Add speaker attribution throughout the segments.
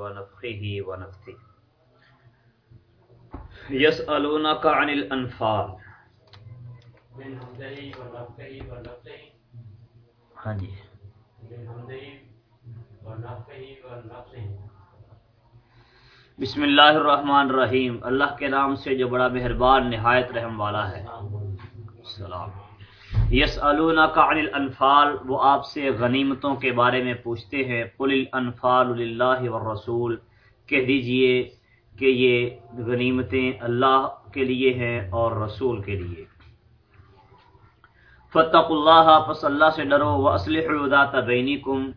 Speaker 1: ونفخه ونفثه. يسألونك عن الأنفال. ہاں جی. بسم اللہ الرحمن الرحیم. اللہ کے نام سے جو بڑا مہربان نہایت رحم والا ہے. سلام یس عن الانفال، وہ آپ سے غنیمتوں کے بارے میں پوچھتے ہیں، قل الانفال للہ والرسول، کہہ دیجیے کہ یہ غنیمتیں اللہ کے لیے ہیں اور رسول کے لیے۔ فتق اللہ، پس اللہ سے ڈرو و اسلح ذات بینکم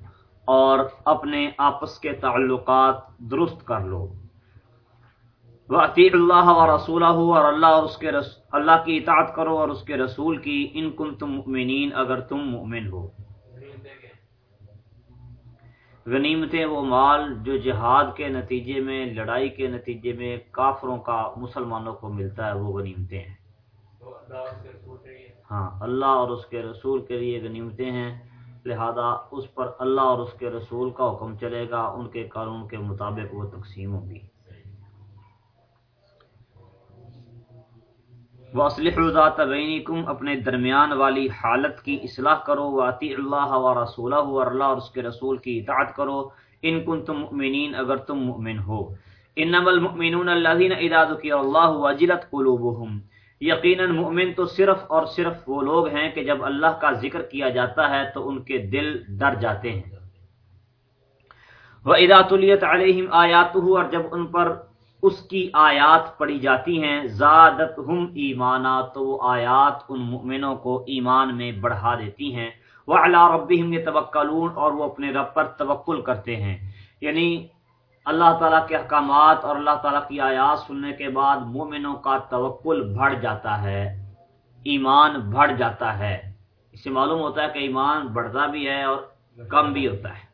Speaker 1: اور اپنے آپس کے تعلقات درست کر لو۔ وَأَطِيعُ اللَّهَ وَرَسُولَهُ اور اللہ اور اس کے رس اللہ کی اطاعت کرو اور اس کے رسول کی ان کن تم مؤمنین اگر تم مؤمن ہو۔ غنیمتیں وہ مال جو جہاد کے نتیجے میں، لڑائی کے نتیجے میں کافروں کا، مسلمانوں کو ملتا ہے، وہ غنیمتیں ہیں۔ ہاں اللہ اور اس کے رسول کے لیے غنیمتیں ہیں۔ لہذا اس پر اللہ اور اس کے رسول کا حکم چلے گا، ان کے قانون کے مطابق وہ تقسیم ہوگی واسلح ذات بینکم اپنے درمیان والی حالت کی اصلاح کرو واطی اللہ و رسولہ اور اللہ اور اس کے رسول کی اطاعت کرو۔ ان کن تم مؤمنین اگر تم مؤمن ہو۔ انما المؤمنون الذين اذا ذكر الله وجلت قلوبهم۔ یقینا مؤمن تو صرف اور صرف وہ لوگ ہیں کہ جب اللہ کا ذکر کیا جاتا ہے تو ان کے دل ڈر جاتے ہیں۔ وَإِذَا تُلِيَتْ عَلَيْهِمْ آيَاتُهُ، اور جب ان پر اس کی آیات پڑھی جاتی ہیں۔ زادت ہم ایمانا، تو وہ آیات ان مؤمنوں کو ایمان میں بڑھا دیتی ہیں۔ وہ اللہ رب توکلون اور وہ اپنے رب پر توکل کرتے ہیں۔ یعنی اللہ تعالیٰ کے احکامات اور اللہ تعالیٰ کی آیات سننے کے بعد مومنوں کا توکل بڑھ جاتا ہے، ایمان بڑھ جاتا ہے۔ اس سے معلوم ہوتا ہے کہ ایمان بڑھتا بھی ہے اور کم بھی ہوتا ہے۔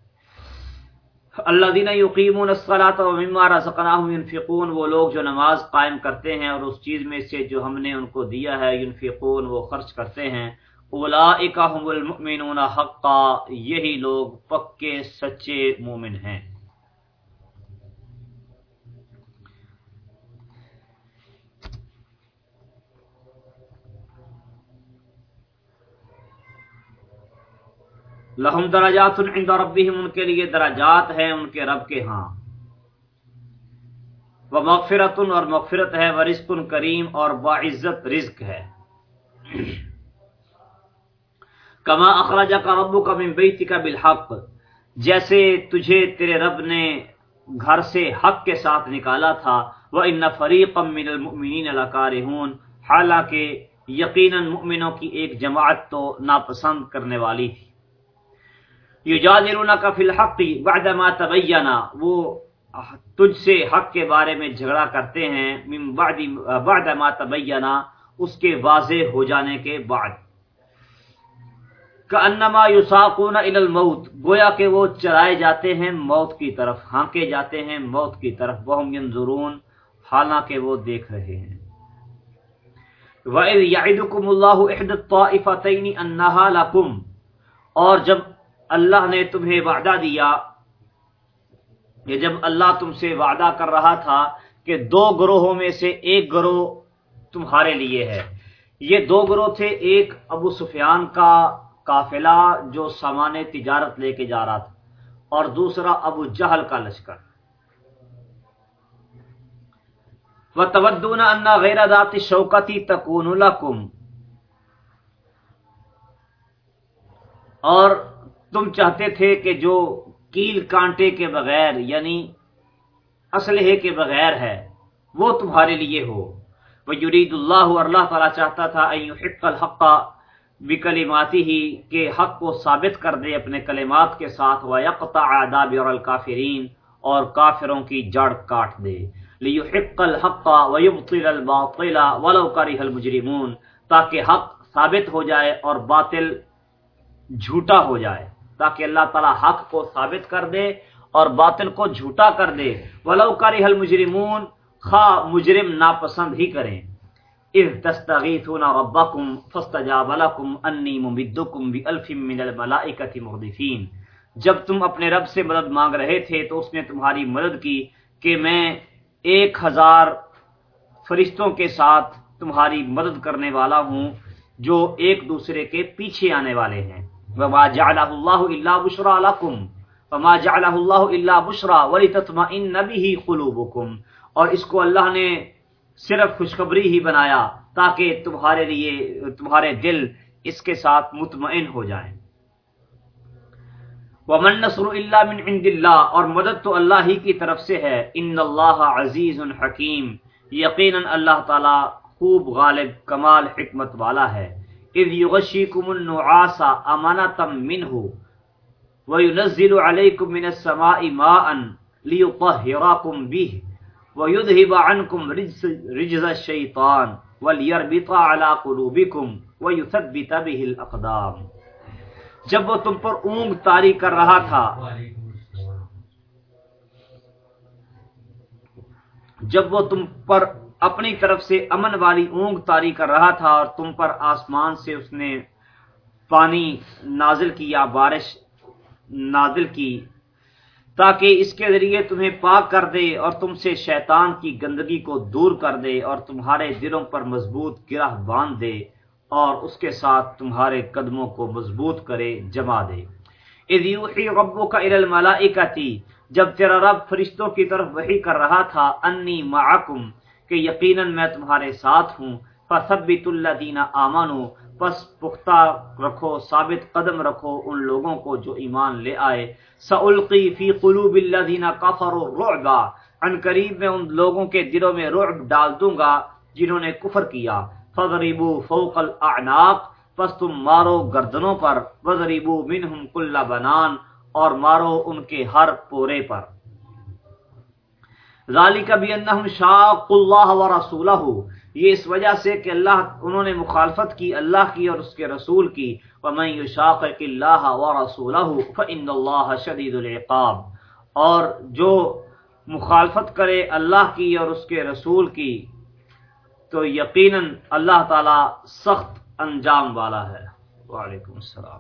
Speaker 1: اللہ دینا یقیم الصلاۃ و مما رزقناهم ينفقون، وہ لوگ جو نماز قائم کرتے ہیں اور اس چیز میں سے جو ہم نے ان کو دیا ہے ينفقون، وہ خرچ کرتے ہیں۔ اولئک هم المؤمنون حقا، یہی لوگ پکے سچے مومن ہیں۔ لہم دراجات عند ربهم ان کے لیے دراجات ہیں ان کے رب کے ہاں۔ وہ مغفرت اور مغفرت ہے وہ رزق کریم اور باعزت رزق ہے۔ کما اخراجہ کا ربو کا من بیتی کا بالحق، جیسے تجھے تیرے رب نے گھر سے حق کے ساتھ نکالا تھا وہ ان فریق من المؤمنین لکارہون حالانکہ یقیناً مؤمنوں کی ایک جماعت تو ناپسند کرنے والی تھی۔ یجادلونک فی الحق بعد ما تبینا، وہ تجھ سے حق کے بارے میں جھگڑا کرتے ہیں، من بعد بعد ما تبینا، اس کے واضح ہو جانے کے بعد۔ کانما یساقون الی الموت، گویا کہ وہ چلائے جاتے ہیں موت کی طرف، ہانکے جاتے ہیں موت کی طرف، وہم ينظرون حالانکہ وہ دیکھ رہے ہیں۔ وَإِذْ يَعِدُكُمُ اللَّهُ إِحْدَى الطَّائِفَتَيْنِ أَنَّهَا لَكُمْ اور جب اللہ نے تمہیں وعدہ دیا کہ جب اللہ تم سے وعدہ کر رہا تھا کہ دو گروہوں میں سے ایک گروہ تمہارے لیے ہے۔ یہ دو گروہ تھے، ایک ابو سفیان کا قافلہ جو سامان تجارت لے کے جا رہا تھا اور دوسرا ابو جہل کا لشکر۔ وہ تبدون انا غیر ذاتی شوکتی تکون اور تم چاہتے تھے کہ جو کیل کانٹے کے بغیر یعنی اسلحے کے بغیر ہے، وہ تمہارے لیے ہو۔ وہ یرید اللہ اور اللہ تعالیٰ چاہتا تھا حق الحق بکلماتی ہی کہ حق کو ثابت کر دے اپنے کلمات کے ساتھ۔ وہ یکتا آداب اور الکافرین اور کافروں کی جڑ کاٹ دے۔ لیحق الحق ویبطل الباطل ولو کرہ المجرمون، تاکہ حق ثابت ہو جائے اور باطل جھوٹا ہو جائے۔ تاکہ اللہ تعالیٰ حق کو ثابت کر دے اور باطل کو جھوٹا کر دے۔ ولو کرہ المجرمون، خا مجرم ناپسند ہی کریں۔ اذ تستغیثون ربکم فاستجاب لکم انی ممدکم بالف من الملائکۃ مردفین جب تم اپنے رب سے مدد مانگ رہے تھے تو اس نے تمہاری مدد کی کہ میں ایک ہزار فرشتوں کے ساتھ تمہاری مدد کرنے والا ہوں جو ایک دوسرے کے پیچھے آنے والے ہیں۔ وما جعلہ اللہ الا بشرا لکم وما جعلہ اللہ الا بشرا ولتطمئن به قلوبکم اور اس کو اللہ نے صرف خوشخبری ہی بنایا تاکہ تمہارے لیے، تمہارے دل اس کے ساتھ مطمئن ہو جائیں۔ ومن نصر الا من عند اللہ اور مدد تو اللہ ہی کی طرف سے ہے۔ ان اللہ عزیز حکیم یقینا اللہ تعالی خوب غالب، کمال، حکمت والا ہے۔ اذ یغشیکم النعاس امانتا منه وینزل علیکم من السماء ماء لیطہراکم به ويذهب عنكم رجز رجز الشيطان وليربط على قلوبكم ويثبت به الاقدام جب وہ تم پر اونگ تاری کر رہا تھا جب وہ تم پر اپنی طرف سے امن والی اونگ تاری کر رہا تھا اور تم پر آسمان سے اس نے پانی نازل کیا، بارش نازل کی، تاکہ اس کے ذریعے تمہیں پاک کر دے اور تم سے شیطان کی گندگی کو دور کر دے اور تمہارے دلوں پر مضبوط گرہ باندھ دے اور اس کے ساتھ تمہارے قدموں کو مضبوط کرے، جما دے۔ ربو کا الملائکتی، جب تیرا رب فرشتوں کی طرف وحی کر رہا تھا، انی معکم کہ یقیناً میں تمہارے ساتھ ہوں۔ فثبت الذین آمنوا، پس پختہ رکھو، ثابت قدم رکھو ان لوگوں کو جو ایمان لے آئے۔ سألقی فی قلوب الذین کفروا الرعب، ان قریب میں ان لوگوں کے دلوں میں رعب ڈال دوں گا جنہوں نے کفر کیا۔ فضربوا فوق الاعناق پس تم مارو گردنوں پر۔ وضربوا منہم کل بنان، اور مارو ان کے ہر پورے پر۔ ذالک بانہم شاق اللہ ورسولہ یہ اس وجہ سے کہ اللہ، انہوں نے مخالفت کی اللہ کی اور اس کے رسول کی۔ ومن يشاقق الله ورسوله فان الله شدید العقاب۔ اور جو مخالفت کرے اللہ کی اور اس کے رسول کی، تو یقیناً اللہ تعالی سخت انجام والا ہے۔ وعلیکم السلام۔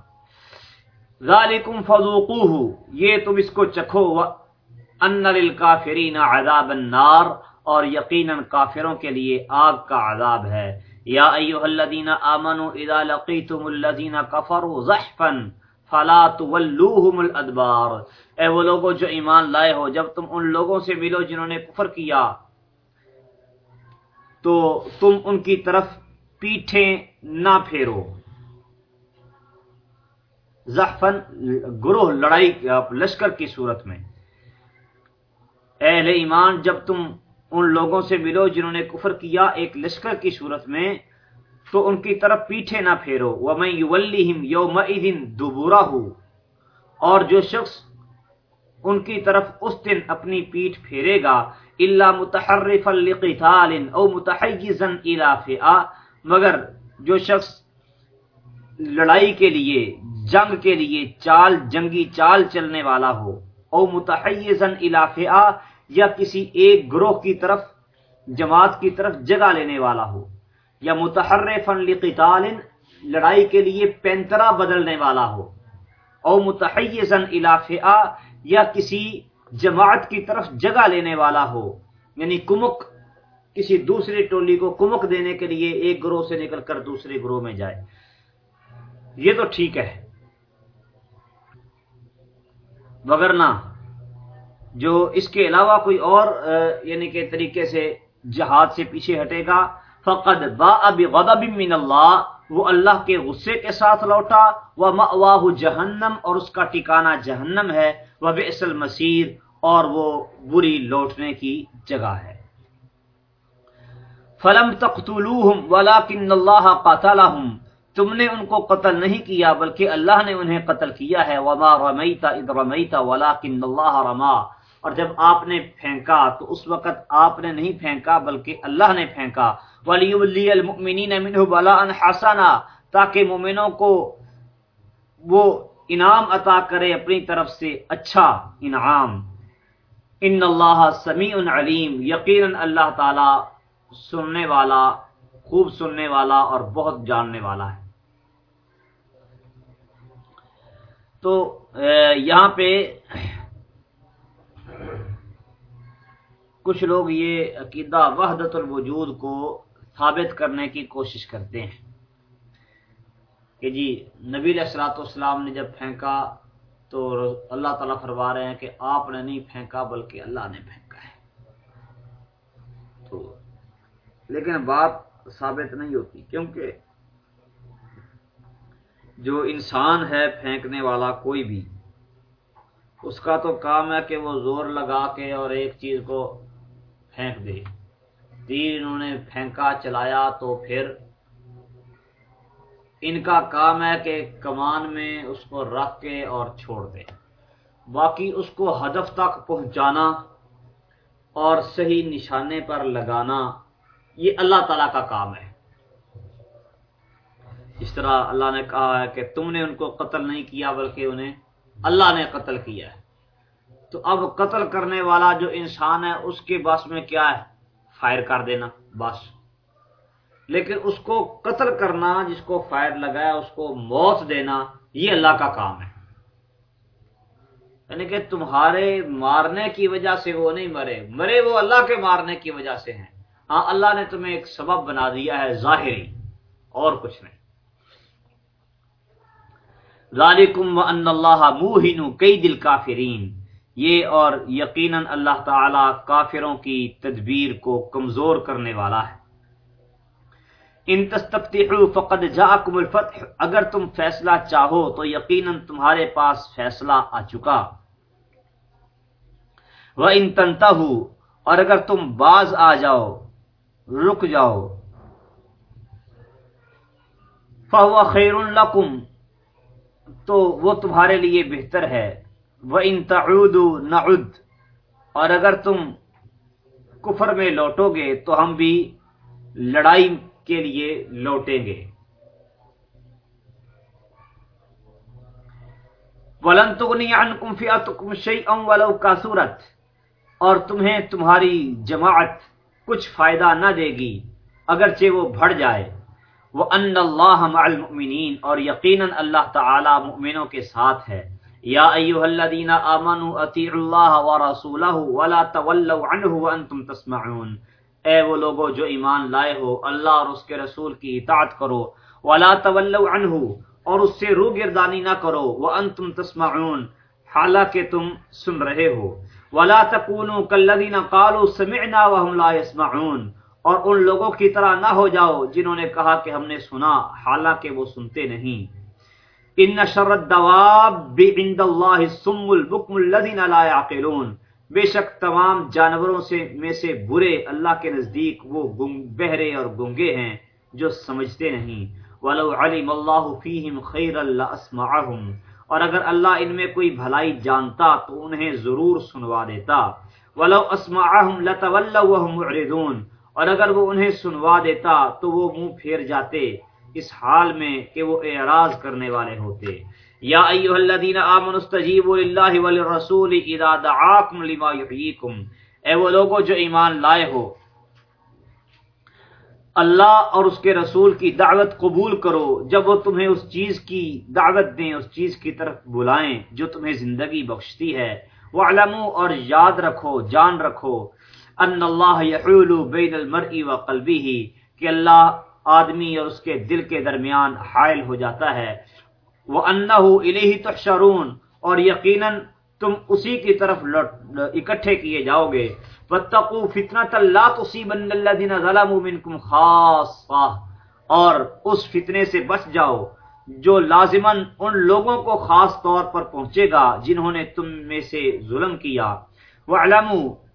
Speaker 1: ذالکم فذوقوه۔ یہ تم اس کو چکھو۔ ان للکافرین عذاب النار اور یقیناً کافروں کے لیے آگ کا عذاب ہے۔ یا ایوہ الذین آمنوا اذا لقیتم الذین کفروا زحفا فلا تولوہم الادبار۔ اے وہ لوگوں جو ایمان لائے ہو، جب تم ان لوگوں سے ملو جنہوں نے کفر کیا، تو تم ان کی طرف پیٹھیں نہ پھیرو۔ زحفن گروہ، لڑائی، لشکر کی صورت میں۔ اہل ایمان، جب تم ان لوگوں سے ملو جنہوں نے کفر کیا ایک لشکر کی صورت میں، تو ان کی طرف پیٹھے نہ پھیرو۔ وَمَن يُوَلِّهِمْ يَوْمَئِذٍ دُبُورَهُ اور جو شخص ان کی طرف اس دن اپنی پیٹھ پھیرے گا الا متحرفا لقتال او متحيزا الى فئه مگر جو شخص لڑائی کے لیے، جنگ کے لیے چال، جنگی چال چلنے والا ہو۔ او متحيزا الى فئه یا کسی ایک گروہ کی طرف، جماعت کی طرف جگہ لینے والا ہو، یا متحرفن لقتال، لڑائی کے لیے پینترا بدلنے والا ہو۔ او متحیزن الافعہ یا کسی جماعت کی طرف جگہ لینے والا ہو یعنی کمک، کسی دوسری ٹولی کو کمک دینے کے لیے ایک گروہ سے نکل کر دوسرے گروہ میں جائے۔ یہ تو ٹھیک ہے۔ وگرنہ جو اس کے علاوہ کوئی اور یعنی کہ طریقے سے جہاد سے پیچھے ہٹے گا، فقد با بغضب من اللہ وہ اللہ کے غصے کے ساتھ لوٹا وہ مواہ جہنم، اور اس کا ٹھکانہ جہنم ہے وہ بئس المسیر اور وہ بری لوٹنے کی جگہ ہے۔ فلم تقتلوہم ولکن اللہ قتلہم تم نے ان کو قتل نہیں کیا بلکہ اللہ نے انہیں قتل کیا ہے۔ وما رمیت اذ رمیت ولکن اللہ رما۔ اور جب آپ نے پھینکا تو اس وقت آپ نے نہیں پھینکا بلکہ اللہ نے پھینکا۔ ولی المؤمنین منہ بلا حسنا۔ تاکہ مومنوں کو وہ انعام عطا کرے اپنی طرف سے اچھا انعام۔ ان اللہ سمیع علیم یقینا اللہ تعالی سننے والا، خوب سننے والا اور بہت جاننے والا ہے۔ تو یہاں پہ کچھ لوگ یہ عقیدہ وحدت الوجود کو ثابت کرنے کی کوشش کرتے ہیں کہ جی نبی علیہ السلاۃ والسلام نے جب پھینکا تو اللہ تعالیٰ فرما رہے ہیں کہ آپ نے نہیں پھینکا بلکہ اللہ نے پھینکا ہے۔ تو، لیکن بات ثابت نہیں ہوتی کیونکہ جو انسان ہے پھینکنے والا کوئی بھی، اس کا تو کام ہے کہ وہ زور لگا کے اور ایک چیز کو پھینک دے۔ تیر انہوں نے پھینکا، چلایا تو پھر ان کا کام ہے کہ کمان میں اس کو رکھ کے اور چھوڑ دے۔ باقی اس کو ہدف تک پہنچانا اور صحیح نشانے پر لگانا، یہ اللہ تعالی کا کام ہے۔ اس طرح اللہ نے کہا ہے کہ تم نے ان کو قتل نہیں کیا بلکہ انہیں اللہ نے قتل کیا ہے۔ تو اب قتل کرنے والا جو انسان ہے، اس کے بس میں کیا ہے؟ فائر کر دینا، بس۔ لیکن اس کو قتل کرنا، جس کو فائر لگایا، اس کو موت دینا، یہ اللہ کا کام ہے۔ یعنی کہ تمہارے مارنے کی وجہ سے وہ نہیں مرے مرے وہ اللہ کے مارنے کی وجہ سے ہیں۔ ہاں اللہ نے تمہیں ایک سبب بنا دیا ہے، ظاہری، اور کچھ نہیں۔ ذالکم وان اللہ موہن کئی دل کافرین یہ اور یقیناً اللہ تعالی کافروں کی تدبیر کو کمزور کرنے والا ہے۔ ان تستفتحوا فقد جاءکم الفتح۔ اگر تم فیصلہ چاہو تو یقیناً تمہارے پاس فیصلہ آ چکا۔ وَإِن تَنْتَهُ، اور اگر تم باز آ جاؤ، رک جاؤ۔ فَهُوَ خَيْرٌ لَكُمْ۔ تو وہ تمہارے لیے بہتر ہے۔ وہ ان تعود نعد۔ اور اگر تم کفر میں لوٹو گے تو ہم بھی لڑائی کے لیے لوٹیں گے۔ ولن تغنی عنکم فئتکم شیئا ولو کاسورت اور تمہیں تمہاری جماعت کچھ فائدہ نہ دے گی، اگرچہ وہ بڑھ جائے۔ وہ ان اللہ المؤمنین اور یقیناً اللہ تعالی مؤمنوں کے ساتھ ہے۔ یا ایوہ الذین آمنوا اطیعوا اللہ ورسولہ ولا تولوا عنہ وانتم تسمعون۔ اے وہ لوگو جو ایمان لائے ہو، اللہ اور اس کے رسول کی اطاعت کرو۔ ولا تولوا عنہ، اور اس سے روگردانی نہ کرو۔ وانتم تسمعون، حالانکہ تم سن رہے ہو۔ ولا تکونوا کالذین قالوا سمعنا وهم لا يسمعون اور ان لوگوں کی طرح نہ ہو جاؤ جنہوں نے کہا کہ ہم نے سنا، حالانکہ وہ سنتے نہیں۔ ان شرط دواب عند اللہ سم البکم الذین لا يعقلون بے شک تمام جانوروں سے میں سے برے اللہ کے نزدیک وہ بہرے اور گنگے ہیں جو سمجھتے نہیں۔ ولو علم اللہ فیہم خیر اللہ لاسمعهم اور اگر اللہ ان میں کوئی بھلائی جانتا تو انہیں ضرور سنوا دیتا۔ ولو اسمعهم لتولوا وهم معرضون۔ اور اگر وہ انہیں سنوا دیتا تو وہ منہ پھیر جاتے اس حال میں کہ وہ اعراض کرنے والے ہوتے۔ یا ایوہ الذین آمنوا استجیبوا للہ وللرسول اذا دعاکم لما یحییکم۔ اے وہ لوگو جو ایمان لائے ہو، اللہ اور اس کے رسول کی دعوت قبول کرو۔ جب وہ تمہیں اس چیز کی دعوت دیں، اس چیز کی طرف بلائیں جو تمہیں زندگی بخشتی ہے وَعْلَمُوا اور یاد رکھو، جان رکھو۔ ان اللہ یحول بین المرء و قلبه کہ اللہ آدمی اور اس کے دل کے درمیان حائل ہو جاتا ہے۔ وہ انه الیہ تحشرون، اور یقینا تم اسی کی طرف اکٹھے کیے جاؤ گے۔ واتقوا فتنه لا تصيبن الذين ظلموا منكم خاصه اور اس فتنے سے بچ جاؤ جو لازمن ان لوگوں کو خاص طور پر پہنچے گا جنہوں نے تم میں سے ظلم کیا۔ وَعْلَمُوا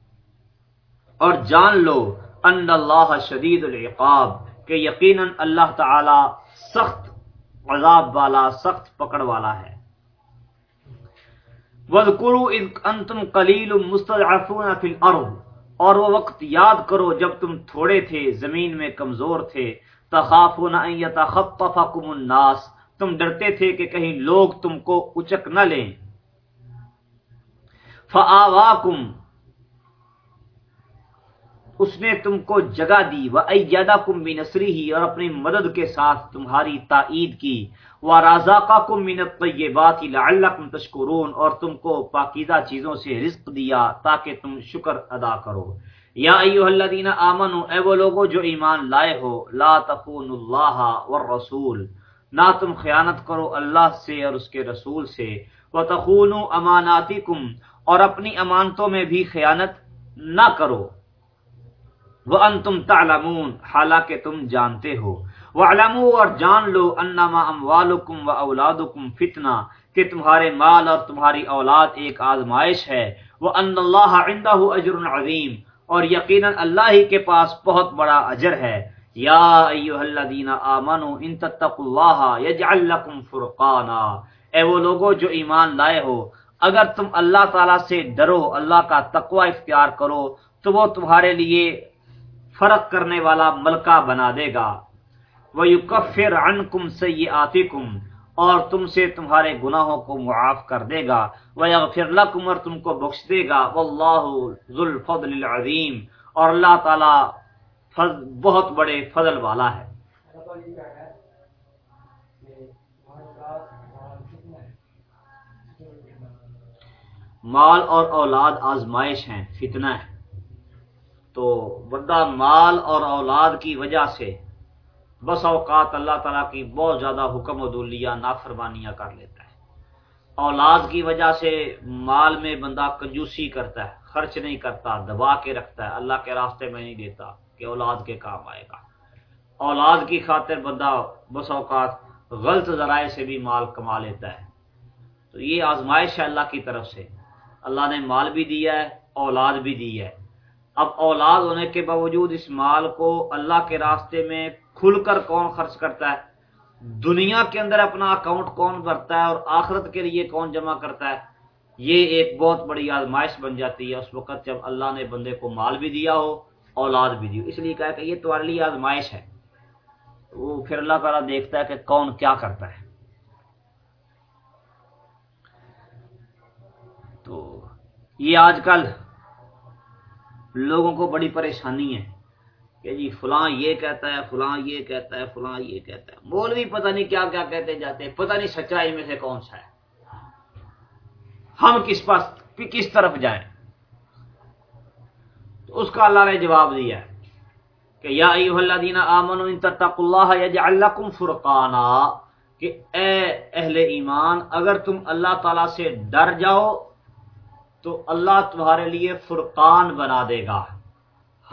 Speaker 1: اور جان لو ان اللہ شدید العقاب، کہ یقیناً اللہ تعالی سخت عذاب والا، سخت پکڑ والا ہے۔ وَذْكُرُوا اِذْ أَنْتُمْ قَلِيلٌ مُسْتَضْعَفُونَ فِي الْأَرْضِ اور وہ وقت یاد کرو جب تم تھوڑے تھے، زمین میں کمزور تھے۔ تخافون ان يتخطفكم الناس، تم ڈرتے تھے کہ کہیں لوگ تم کو اچک نہ لیں۔ فآواکم اس نے تم کو جگہ دی وہ ایادہ کم بھی نسری ہی اور اپنی مدد کے ساتھ تمہاری تائید کی۔ وہ رازا کا کم منت یہ بات تشکرون اور تم کو پاکیزہ چیزوں سے رزق دیا تاکہ تم شکر ادا کرو۔ یا ایوہ الذین آمنو، اے وہ لوگو جو ایمان لائے ہو، لا تخون اللہ والرسول۔ نہ تم خیانت کرو اللہ سے اور اس کے رسول سے۔ وتخونوا اماناتکم اور اپنی امانتوں میں بھی خیانت نہ کرو۔ وہ ان تم تعلمون، حالانکہ تم جانتے ہو۔ وہ اور جان لو انما اموالکم و اولادکم فتنہ، کہ تمہارے مال اور تمہاری اولاد ایک آزمائش ہے۔ وہ ان اللہ عندہ اجر عظیم اور یقینا اللہ ہی کے پاس بہت بڑا اجر ہے۔ یا ایوہ الذین آمنوا ان تتقوا اللہ یجعل لکم فرقانا۔ اے وہ لوگو جو ایمان لائے ہو، اگر تم اللہ تعالی سے ڈرو، اللہ کا تقوی اختیار کرو، تو وہ تمہارے لیے فرق کرنے والا ملکہ بنا دے گا۔ وہ یوکفر ان کم سی اور تم سے تمہارے گناہوں کو معاف کر دے گا۔ وہ یغفر لکم اور تم کو بخش دے گا۔ واللہ ذو الفضل العظیم اور اللہ تعالی بہت بڑے فضل والا ہے۔ مال اور اولاد آزمائش ہیں، فتنہ ہے۔ تو بندہ مال اور اولاد کی وجہ سے بس اوقات اللہ تعالیٰ کی بہت زیادہ حکم و دلیہ نافرمانیاں کر لیتا ہے۔ اولاد کی وجہ سے مال میں بندہ کنجوسی کرتا ہے، خرچ نہیں کرتا، دبا کے رکھتا ہے۔ اللہ کے راستے میں نہیں دیتا کہ اولاد کے کام آئے گا۔ اولاد کی خاطر بندہ بس اوقات غلط ذرائع سے بھی مال کما لیتا ہے۔ تو یہ آزمائش ہے اللہ کی طرف سے۔ اللہ نے مال بھی دیا ہے، اولاد بھی دی ہے۔ اب اولاد ہونے کے باوجود اس مال کو اللہ کے راستے میں کھل کر کون خرچ کرتا ہے؟ دنیا کے اندر اپنا اکاؤنٹ کون بھرتا ہے اور آخرت کے لیے کون جمع کرتا ہے؟ یہ ایک بہت بڑی آزمائش بن جاتی ہے اس وقت جب اللہ نے بندے کو مال بھی دیا ہو، اولاد بھی دی ہو۔ اس لیے کہا کہ یہ تمہارے لیے آزمائش ہے۔ وہ پھر اللہ تعالیٰ دیکھتا ہے کہ کون کیا کرتا ہے۔ تو یہ آج کل لوگوں کو بڑی پریشانی ہے کہ جی فلاں یہ کہتا ہے، فلاں یہ کہتا ہے، فلاں یہ کہتا ہے۔ مولوی پتہ نہیں کیا کیا کہتے جاتے ہیں، پتہ نہیں سچائی میں سے کون سا ہے۔ ہم کس پاس، کس طرف جائیں؟ تو اس کا اللہ نے جواب دیا ہے کہ یا ایوہ الذین آمنوا ان تتقوا اللہ یجعل لکم فرقانا، کہ اے اہل ایمان، اگر تم اللہ تعالی سے ڈر جاؤ تو اللہ تمہارے لیے فرقان بنا دے گا۔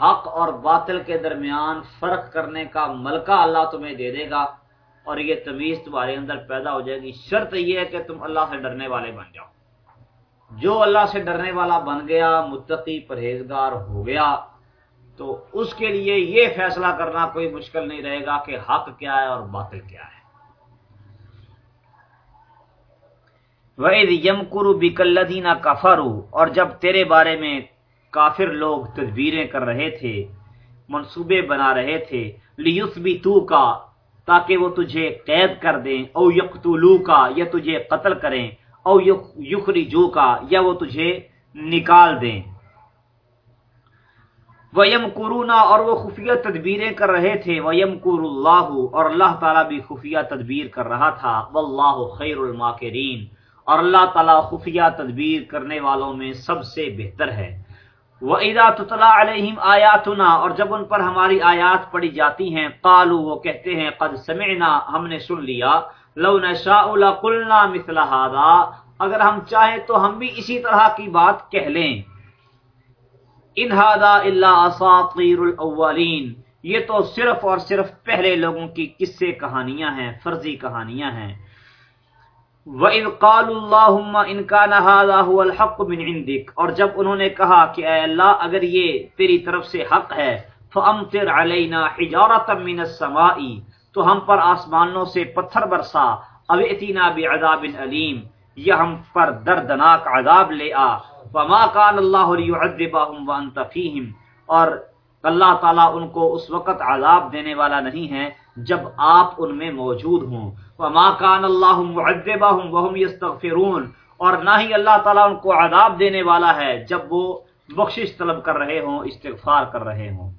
Speaker 1: حق اور باطل کے درمیان فرق کرنے کا ملکہ اللہ تمہیں دے دے گا اور یہ تمیز تمہارے اندر پیدا ہو جائے گی۔ شرط یہ ہے کہ تم اللہ سے ڈرنے والے بن جاؤ۔ جو اللہ سے ڈرنے والا بن گیا، متقی پرہیزگار ہو گیا، تو اس کے لیے یہ فیصلہ کرنا کوئی مشکل نہیں رہے گا کہ حق کیا ہے اور باطل کیا ہے۔ وید یمکر بکلدینہ کفرو اور جب تیرے بارے میں کافر لوگ تدبیریں کر رہے تھے، منصوبے بنا رہے تھے لیس تاکہ وہ تجھے قید کر دیں، او یقتلو یا تجھے قتل کریں، او یخری یا وہ تجھے نکال دیں۔ ویم قرونا اور وہ خفیہ تدبیریں کر رہے تھے ویم قر اللہ اور اللہ تعالیٰ بھی خفیہ تدبیر کر رہا تھا واللہ خیر الماکرین اور اللہ تعالیٰ خفیہ تدبیر کرنے والوں میں سب سے بہتر ہے۔ وہ ادا تطلا علیہم آیاتنا اور جب ان پر ہماری آیات پڑھی جاتی ہیں قالو وہ کہتے ہیں، قد سمعنا، ہم نے سن لیا۔ لو نشاء لقلنا مثل هذا۔ اگر ہم چاہیں تو ہم بھی اسی طرح کی بات کہہ لیں۔ ان هذا الا اساطیر الاولین یہ تو صرف اور صرف پہلے لوگوں کی قصے کہانیاں ہیں، فرضی کہانیاں ہیں۔ وَإِذْ قَالُوا اللَّهُمَّ إِنْ كَانَ هَذَا هُوَ الْحَقُّ مِنْ عِنْدِكَ اور جب انہوں نے کہا کہ اے اللہ اگر یہ تیری طرف سے حق ہے فَأَمْتِرْ عَلَيْنَا حِجَارَةً مِنَ السَّمَاءِ تو ہم پر آسمانوں سے پتھر برسا۔ او اتینا بعذاب علیم یا ہم پر دردناک عذاب لے آ۔ وما كان الله ليعذبهم وانت فيهم۔ اور اللہ تعالیٰ ان کو اس وقت عذاب دینے والا نہیں ہے۔ جب آپ ان میں موجود ہوں۔ وما كان الله معذبهم وهم يستغفرون۔ اور نہ ہی اللہ تعالیٰ ان کو عذاب دینے والا ہے جب وہ بخشش طلب کر رہے ہوں، استغفار کر رہے ہوں۔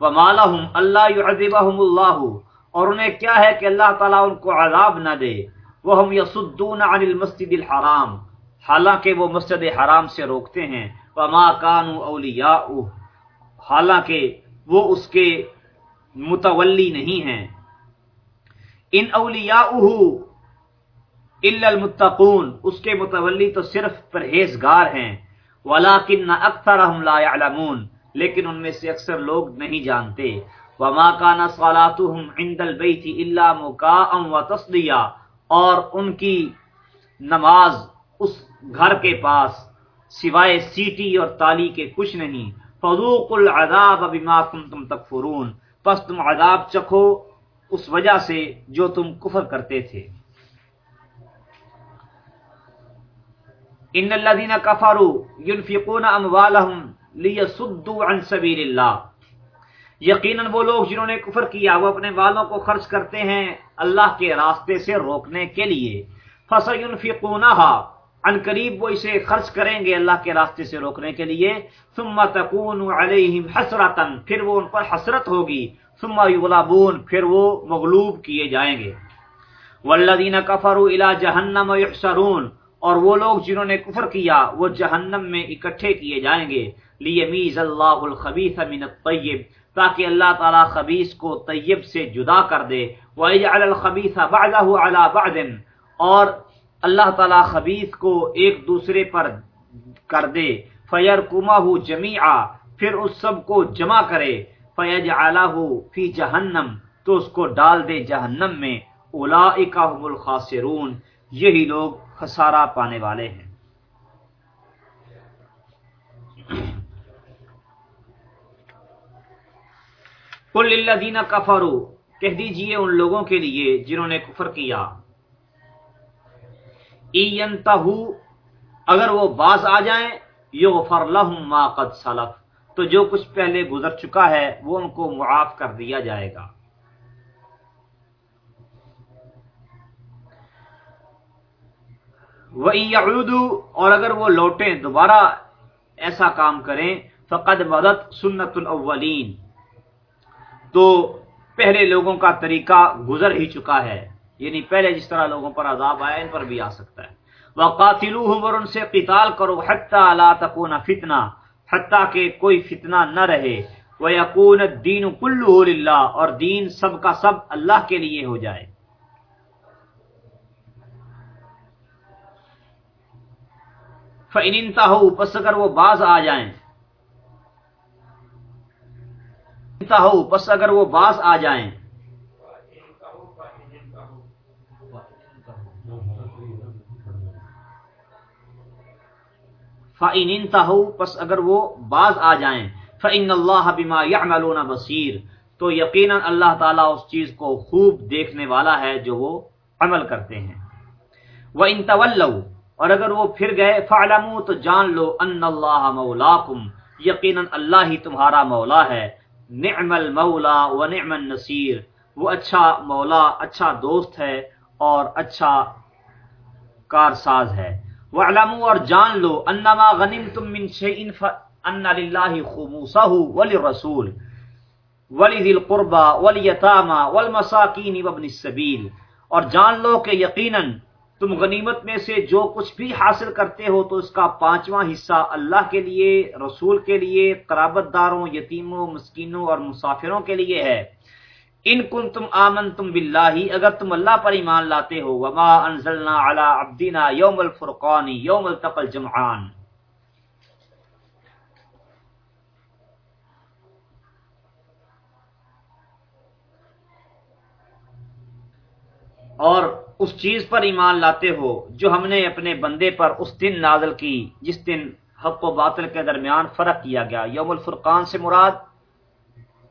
Speaker 1: وما ومالہم اللہ یعذبہم اللہ اور انہیں کیا ہے کہ اللہ تعالیٰ ان کو عذاب نہ دے۔ وہ ہم عن المسجد الحرام۔ حالانکہ وہ مسجد حرام سے روکتے ہیں۔ وما کانوا اولیاء حالانکہ وہ اس کے متولی نہیں ہیں۔ ان اولیاء الا المتقون، اس کے متولی تو صرف پرہیزگار ہیں۔ ولیکن اکثرهم لا يعلمون لیکن ان میں سے اکثر لوگ نہیں جانتے۔ وما كان صلاتهم عند البيت الا مكاء وتصديا اور ان کی نماز اس گھر کے پاس سوائے سیٹی اور تالی کے کچھ نہیں۔ فذوق العذاب بما كنتم تکفرون پس تم عذاب چکھو، اس وجہ سے جو تم کفر کرتے تھے۔ ان الذين كفروا ينفقون اموالهم ليصدوا عن سبيل الله یقیناً وہ لوگ جنہوں نے کفر کیا، وہ اپنے والوں کو خرچ کرتے ہیں اللہ کے راستے سے روکنے کے لیے۔ فَسَيُنْفِقُونَهَا ان قریب وہ اسے خرچ کریں گے اللہ کے راستے سے روکنے کے لیے، ثم تکون علیہم حسرتا پھر وہ ان پر حسرت ہوگی۔ ثم یغلبون پھر وہ مغلوب کیے جائیں گے۔ والذین کفروا الی جہنم یحشرون اور وہ لوگ جنہوں نے کفر کیا، وہ جہنم میں اکٹھے کیے جائیں گے۔ لیمیز اللہ الخبیث من الطیب تاکہ اللہ تعالی خبیث کو طیب سے جدا کر دے۔ وَيَجْعَلَ الْخَبِيثَ بَعْدَهُ عَلَى بَعْدٍ، اور اللہ تعالی خبیث کو ایک دوسرے پر کر دے۔ فیر کما جمیعا، پھر اس سب کو جمع کرے۔ فیج فی جہنم، تو اس کو ڈال دے جہنم میں۔ اولا الخاسرون، یہی لوگ خسارہ پانے والے ہیں۔ کل اللہ دینا کفرو کہہ دیجیے ان لوگوں کے لیے جنہوں نے کفر کیا۔ اگر وہ باز آ جائیں یغفر لهم ما قد سلف۔ تو جو کچھ پہلے گزر چکا ہے، وہ ان کو معاف کر دیا جائے گا۔ وہ اور اگر وہ لوٹیں دوبارہ، ایسا کام کریں، فقد مدد سنت الاولین تو پہلے لوگوں کا طریقہ گزر ہی چکا ہے۔ یعنی پہلے جس طرح لوگوں پر عذاب آیا، ان پر بھی آ سکتا ہے۔ وقاتلوہم اور ان سے قتال کرو حتی لا تکون فتنہ، حتی کہ کوئی فتنہ نہ رہے۔ ویکون الدین کلہ للہ اور دین سب کا سب اللہ کے لیے ہو جائے۔ فَإِنِ انتہو پس اگر وہ باز آ جائیں۔ انتہو پس اگر وہ باز آ جائیں۔ فَإِنِ انتہو، پس اگر وہ باز آ جائیں، فَإِنَّ اللَّهَ بِمَا يَعْمَلُونَ بَصِيرٌ۔ تو یقیناً اللہ تعالیٰ اس چیز کو خوب دیکھنے والا ہے جو وہ عمل کرتے ہیں۔ وَإِن تَوَلَّوْا، اور اگر وہ پھر گئے فَعْلَمُوا تو جان لو ان اللہ مولاکم یقیناً اللہ ہی تمہارا مولا ہے۔ نعم المولا و نعم النصیر وہ اچھا مولا اچھا دوست ہے اور اچھا کارساز ہے۔ وَعْلَمُوا اور جان لو انما غنمتم من شيء فان لله خمسه وللرسول ولذي القربى واليتامى والمساكين وابن السبيل اور جان لو کہ یقیناً تم غنیمت میں سے جو کچھ بھی حاصل کرتے ہو تو اس کا پانچواں حصہ اللہ کے لیے، رسول کے لیے قرابت داروں یتیموں، مسکینوں اور مسافروں کے لیے ہے۔ ان کن تم آمن تم بلّہ اگر تم اللہ پر ایمان لاتے ہو، وما انزلنا علی عبدنا یوم الفرقانی یوم التقل جمعان اور اس چیز پر ایمان لاتے ہو جو ہم نے اپنے بندے پر اس دن نازل کی، جس دن حق و باطل کے درمیان فرق کیا گیا۔ یوم الفرقان سے مراد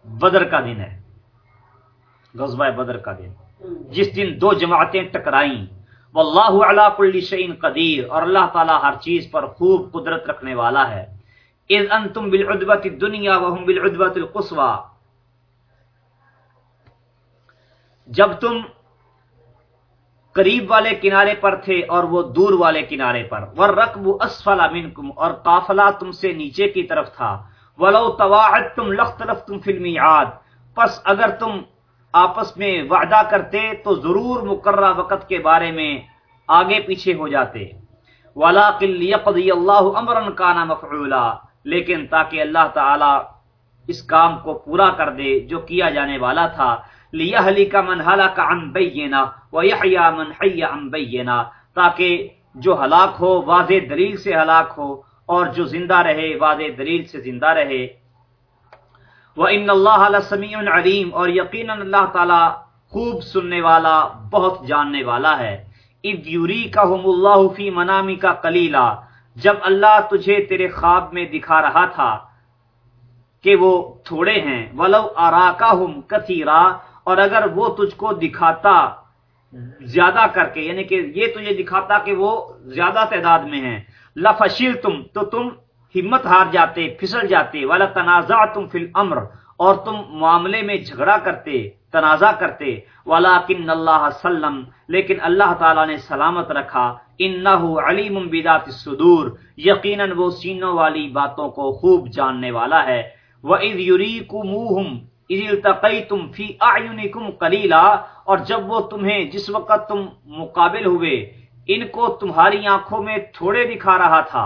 Speaker 1: بدر کا دن ہے۔ غزوہ بدر کا دن۔ جس دن دو جماعتیں ٹکرائیں۔ واللہ علی کل شیء قدیر۔ اور اللہ تعالی ہر چیز پر خوب قدرت رکھنے والا ہے۔ اذ انتم بالعدوۃ الدنیا وهم بالعدوۃ القصوى جب تم قریب والے کنارے پر تھے اور وہ دور والے کنارے پر۔ ورقب اسفل منکم۔ اور قافلہ تم سے نیچے کی طرف تھا۔ ولو تواعدتم لختلفتم فی المیعاد پس اگر تم آپس میں وعدہ کرتے تو ضرور مقررہ وقت کے بارے میں آگے پیچھے ہو جاتے۔ ولاقل یقضی اللہ امرا کانا مفعولا۔ لیکن تاکہ اللہ تعالی اس کام کو پورا کر دے جو کیا جانے والا تھا۔ لیہلک من ہلاک عن بینا ویحیا من حی عن بینا تاکہ جو ہلاک ہو واضح دلیل سے ہلاک ہو اور جو زندہ رہے واضح دلیل سے زندہ رہے۔ وَإِنَّ اللَّهَ لَسَمِيعٌ عَلِيمٌ اور یقینا اللہ تعالی خوب سننے والا، بہت جاننے والا ہے۔ اذ یریکہم اللہ فی منامک قلیلا، جب اللہ تجھے تیرے خواب میں دکھا رہا تھا کہ وہ تھوڑے ہیں، ولو اراکہم کثیرا، اور اگر وہ تجھ کو دکھاتا زیادہ کر کے یعنی کہ یہ تجھے دکھاتا کہ وہ زیادہ تعداد میں ہیں لفشل تم تو تم ہمت ہار جاتے، پھسل جاتے والا تنازع تم فل امر اور تم معاملے میں جھگڑا کرتے، تنازع کرتے والا کن اللہ سلم، لیکن اللہ تعالیٰ نے سلامت رکھا ان علیم بدات صدور یقیناً وہ سینوں والی باتوں کو خوب جاننے والا ہے۔ وَإِذْ يُرِيكُمُوهُمْ اِذِ الْتَقَيْتُمْ فِي أَعْيُنِكُمْ قَلِيلًا، اور جب وہ تمہیں جس وقت تم مقابل ہوئے، ان کو تمہاری آنکھوں میں تھوڑے دکھا رہا تھا۔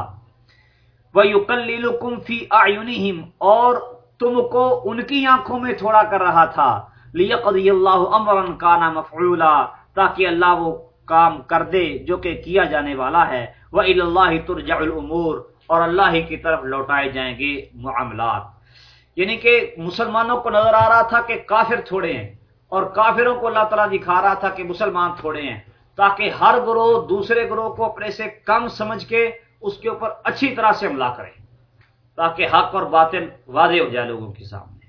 Speaker 1: وَيُقَلِّلُكُمْ فِي أَعْيُنِهِمْ، اور تم کو ان کی آنکھوں میں تھوڑا کر رہا تھا۔ لِيَقْضِيَ اللَّهُ أَمْرًا كَانَ مَفْعُولًا، تاکہ اللہ وہ کام کر دے جو کہ کیا جانے والا ہے۔ وَإِلَى اللَّهِ تُرْجَعُ الْأُمُورِ، اور اللہ ہی کی طرف لوٹائے جائیں گے معاملات۔ یعنی کہ مسلمانوں کو نظر آ رہا تھا کہ کافر تھوڑے ہیں، اور کافروں کو اللہ تعالیٰ دکھا رہا تھا کہ مسلمان تھوڑے ہیں، تاکہ ہر گروہ دوسرے گروہ کو اپنے سے کم سمجھ کے اس کے اوپر اچھی طرح سے حملہ کریں تاکہ حق اور باطن واضح ہو جائے لوگوں کے سامنے۔